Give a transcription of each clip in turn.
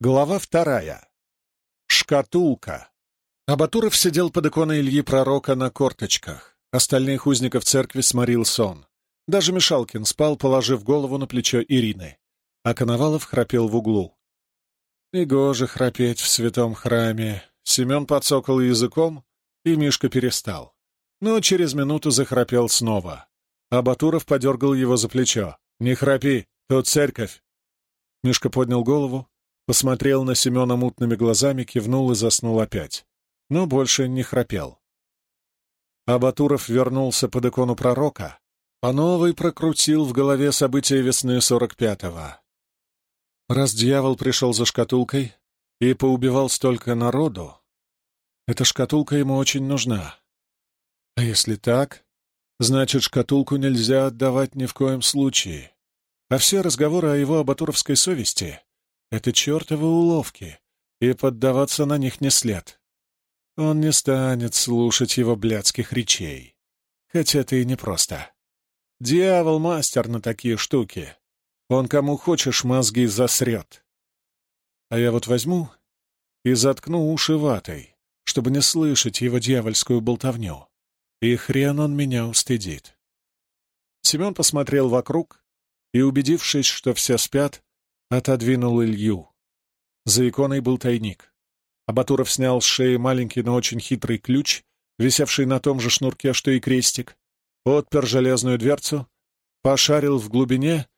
Глава вторая. Шкатулка. Абатуров сидел под иконой Ильи Пророка на корточках. Остальных узников церкви сморил сон. Даже Мишалкин спал, положив голову на плечо Ирины. А Коновалов храпел в углу. Негоже храпеть в святом храме. Семен подсокал языком, и Мишка перестал. Но через минуту захрапел снова. Абатуров подергал его за плечо. «Не храпи, тут церковь!» Мишка поднял голову, Посмотрел на Семена мутными глазами, кивнул и заснул опять. Но больше не храпел. Абатуров вернулся под икону пророка, а новый прокрутил в голове события весны сорок пятого. Раз дьявол пришел за шкатулкой и поубивал столько народу, эта шкатулка ему очень нужна. А если так, значит, шкатулку нельзя отдавать ни в коем случае. А все разговоры о его абатуровской совести это чертовы уловки, и поддаваться на них не след. Он не станет слушать его блядских речей. Хотя это и непросто. Дьявол мастер на такие штуки. Он кому хочешь мозги засрет. А я вот возьму и заткну уши ватой, чтобы не слышать его дьявольскую болтовню. И хрен он меня устыдит. Семен посмотрел вокруг и, убедившись, что все спят, отодвинул Илью. За иконой был тайник. Абатуров снял с шеи маленький, но очень хитрый ключ, висевший на том же шнурке, что и крестик, отпер железную дверцу, пошарил в глубине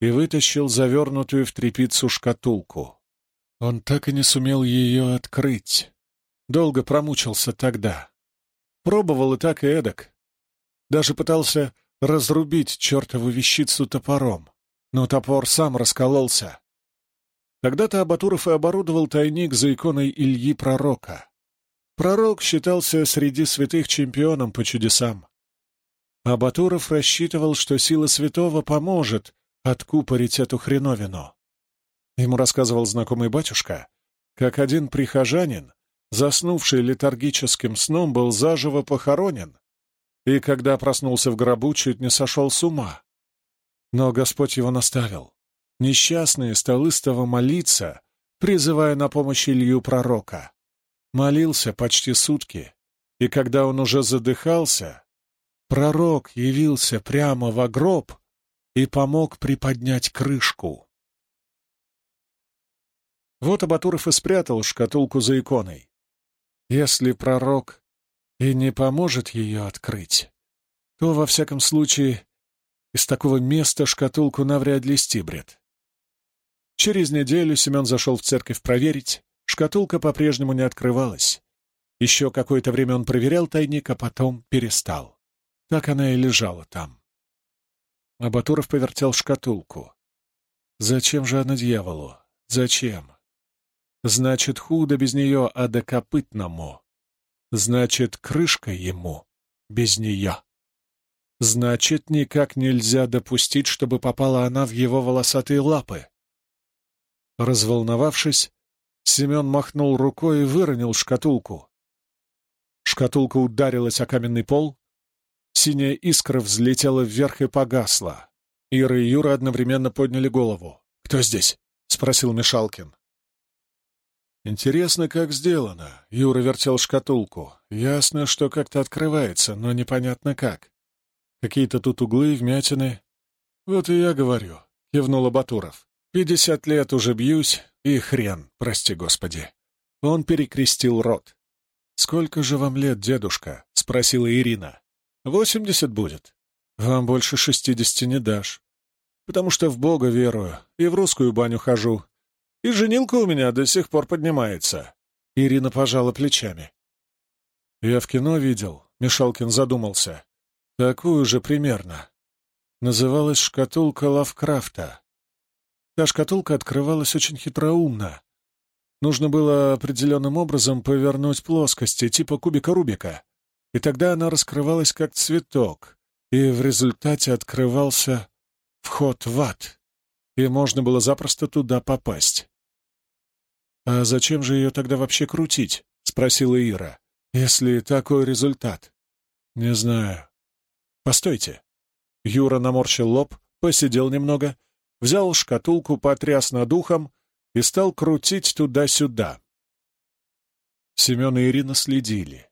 и вытащил завернутую в тряпицу шкатулку. Он так и не сумел ее открыть. Долго промучился тогда. Пробовал и так, и эдак. Даже пытался разрубить чертову вещицу топором но топор сам раскололся. Тогда-то Абатуров и оборудовал тайник за иконой Ильи Пророка. Пророк считался среди святых чемпионом по чудесам. Абатуров рассчитывал, что сила святого поможет откупорить эту хреновину. Ему рассказывал знакомый батюшка, как один прихожанин, заснувший летаргическим сном, был заживо похоронен, и когда проснулся в гробу, чуть не сошел с ума. Но Господь его наставил. Несчастный стал истово молиться, призывая на помощь Илью пророка. Молился почти сутки, и когда он уже задыхался, пророк явился прямо в гроб и помог приподнять крышку. Вот Абатуров и спрятал шкатулку за иконой. Если пророк и не поможет ее открыть, то, во всяком случае, из такого места шкатулку навряд ли стибрят. Через неделю Семен зашел в церковь проверить. Шкатулка по-прежнему не открывалась. Еще какое-то время он проверял тайник, а потом перестал. Так она и лежала там. Абатуров повертел шкатулку. Зачем же она дьяволу? Зачем? Значит, худо без нее, а до копытному. Значит, крышка ему без нее. Значит, никак нельзя допустить, чтобы попала она в его волосатые лапы. Разволновавшись, Семен махнул рукой и выронил шкатулку. Шкатулка ударилась о каменный пол, синяя искра взлетела вверх и погасла. Ира и Юра одновременно подняли голову. «Кто здесь?» — спросил Мишалкин. «Интересно, как сделано». Юра вертел шкатулку. «Ясно, что как-то открывается, но непонятно как. Какие-то тут углы, вмятины. Вот и я говорю, — кивнул Батуров. Пятьдесят лет уже бьюсь, и хрен, прости господи. Он перекрестил рот. «Сколько же вам лет, дедушка?» — спросила Ирина. «Восемьдесят будет. Вам больше шестидесяти не дашь. Потому что в Бога верую и в русскую баню хожу. И женилка у меня до сих пор поднимается». Ирина пожала плечами. «Я в кино видел», — Мишалкин задумался. Такую же примерно. Называлась шкатулка Лавкрафта. Та шкатулка открывалась очень хитроумно. Нужно было определенным образом повернуть плоскости, типа кубика Рубика, и тогда она раскрывалась как цветок, и в результате открывался вход в ад, и можно было запросто туда попасть. «А зачем же ее тогда вообще крутить?» — спросила Ира. «Если такой результат?» «Не знаю. «Постойте». Юра наморщил лоб, посидел немного, взял шкатулку, потряс над ухом и стал крутить туда-сюда. Семен и Ирина следили.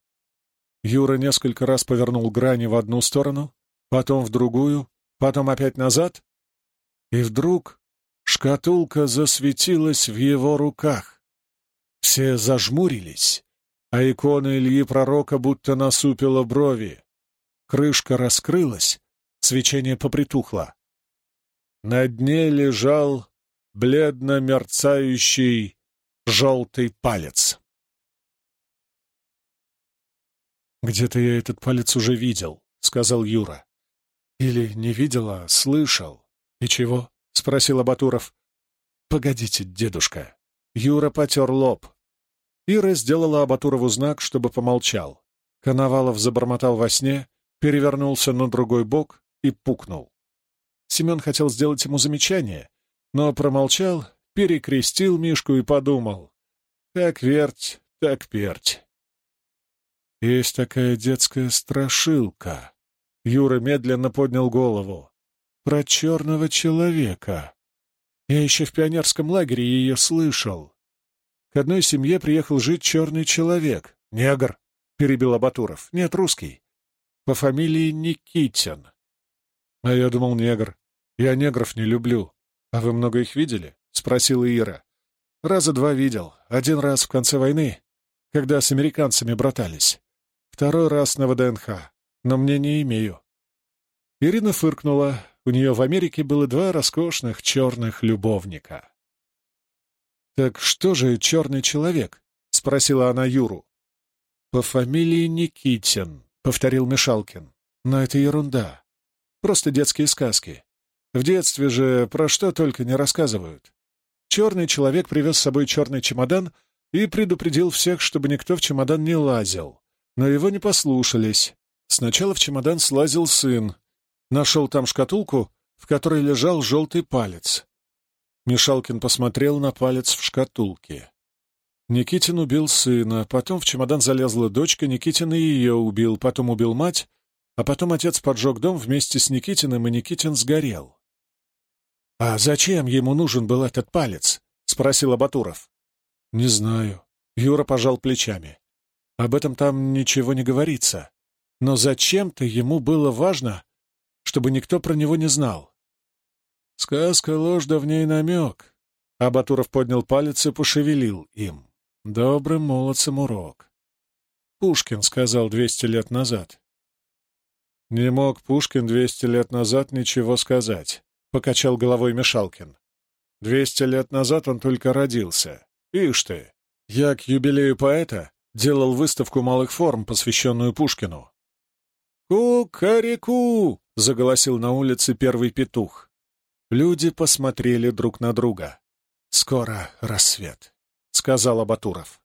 Юра несколько раз повернул грани в одну сторону, потом в другую, потом опять назад, и вдруг шкатулка засветилась в его руках. Все зажмурились, а икона Ильи Пророка будто насупила брови. Крышка раскрылась, свечение попритухло. На дне лежал бледно мерцающий желтый палец. «Где-то я этот палец уже видел», — сказал Юра. «Или не видел, а слышал. И чего?» — спросил Абатуров. «Погодите, дедушка». Юра потер лоб. Ира сделала Абатурову знак, чтобы помолчал. Коновалов забормотал во сне, перевернулся на другой бок и пукнул. Семен хотел сделать ему замечание, но промолчал, перекрестил Мишку и подумал. «Как верть, так перть». Есть такая детская страшилка. Юра медленно поднял голову. Про черного человека. Я еще в пионерском лагере ее слышал. К одной семье приехал жить черный человек. Негр, перебил Абатуров. Нет, русский. По фамилии Никитин. А я думал, негр. Я негров не люблю. А вы много их видели? Спросила Ира. Раза два видел. Один раз в конце войны, когда с американцами братались. Второй раз на ВДНХ, но мне не имею. Ирина фыркнула. У нее в Америке было два роскошных черных любовника. «Так что же черный человек?» — спросила она Юру. «По фамилии Никитин», — повторил Мишалкин. «Но это ерунда. Просто детские сказки. В детстве же про что только не рассказывают. Черный человек привез с собой черный чемодан и предупредил всех, чтобы никто в чемодан не лазил. Но его не послушались. Сначала в чемодан слазил сын. Нашел там шкатулку, в которой лежал желтый палец. Мишалкин посмотрел на палец в шкатулке. Никитин убил сына, потом в чемодан залезла дочка, Никитин и ее убил, потом убил мать, а потом отец поджег дом вместе с Никитиным, и Никитин сгорел. «А зачем ему нужен был этот палец?» — спросил Абатуров. «Не знаю». Юра пожал плечами. Об этом там ничего не говорится. Но зачем-то ему было важно, чтобы никто про него не знал. Сказка ложь, да в ней намек. Абатуров поднял палец и пошевелил им. Добрым молодцем урок. Пушкин сказал двести лет назад. Не мог Пушкин двести лет назад ничего сказать, покачал головой Мишалкин. Двести лет назад он только родился. Ишь ты, я к юбилею поэта делал выставку малых форм, посвященную Пушкину. «Ку-ка-ре-ку!» — заголосил на улице первый петух. Люди посмотрели друг на друга. «Скоро рассвет», — сказал Абатуров.